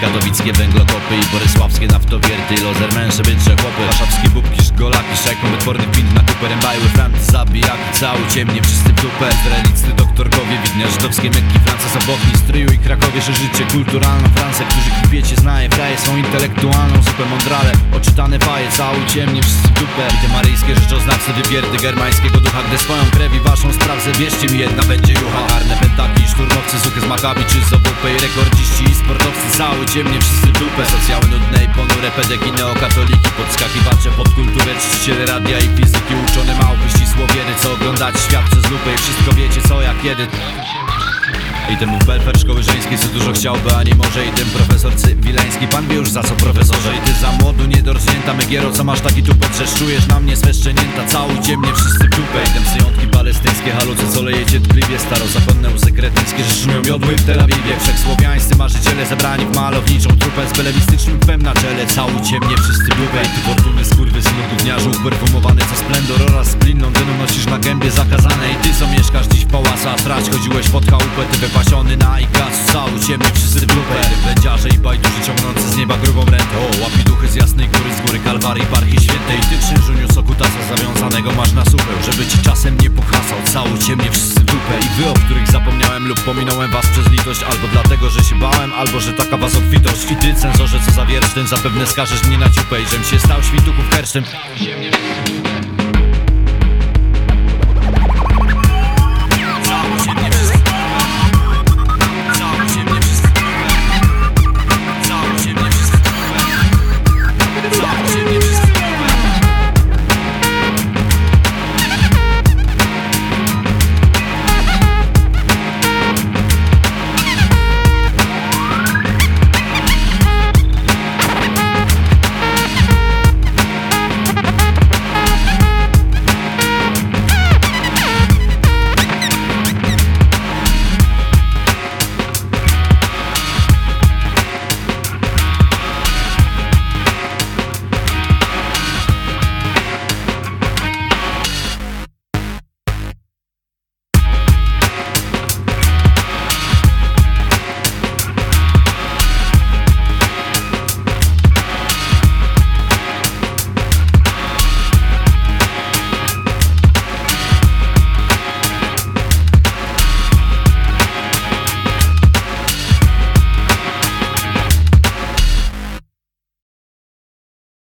katowickie węglokopy i borysławskie naftowierty. Lozer męże, bycze chłopy, warszawskie bubki, szgolaki Szajką wytwornych pint na kupę rębajły Franty, zabijaki, cały ciemnie, wszyscy w dupę. Izraeliccy doktorkowie, widnia żydowskie Mekki, Franca, Sobochni, Stryju i Krakowie Życie kulturalną Francję, którzy kipiecie znaje Fraje swą intelektualną zupę. Mądrale Oczytane paje, cały ciemnie, wszyscy w dupę. I te maryjskie rzeczoznawcy, wywierty germańskiego ducha Gdy swoją krew i waszą sprawdzę, wierzcie mi jedna będzie jucha. Arne pentaki i szturmowcy, suchy z Makabi czy z I rekordziści i sportowcy, cały ciemnie, wszyscy dupę. Socjały nudne i ponure, pedeki, neokatoliki. Podskakiwacze pod kulturę, radia i fizyki. Uczone małpy, ścisłowiery, co oglądać świat przez lupę I wszystko wiecie co, jak, kiedy. I ten mów belfer szkoły żeńskiej co dużo chciałby, a nie może. I ten profesor cywileński, pan wie już za co profesorze. I ty za młodu, niedorżnięta Megiero, co masz taki tu podrzesz Czujesz na mnie sweszczenięta, cały ciemnie wszyscy w dupę. I ten palestyńskie, haluce co lejecie tkliwie Starozakonne łzy kretyńskie, że szumią miodły w Tel Awiwie. Wszechsłowiańscy marzyciele zebrani w malowniczą trupę Z belewistycznym pem na czele, cały ciemnie wszyscy dupę I ty fortuny skurwy synu gówniarzu Perfumowany co splendor oraz splin Londynu nosisz na gębie zakazane. I ty co mieszkasz dziś w pałasach Trać chodziłeś pod chałupę, ty wypasiony na Ikasu Cały ciemny wszyscy w Wędziarze i bajduszy ciągnący z nieba grubą Kalwarii, Parki Świętej Ty księżu niósł kutasa zawiązanego masz na supeł Żeby ci czasem nie pochasał Cały ciemnie wszyscy dupę. I wy, o których zapomniałem lub pominąłem was przez litość Albo dlatego, że się bałem, albo że taka was obfitość. I ty cenzorze co za wiersz ten zapewne skażesz mnie na ciupę I żem się stał Cały ciemnie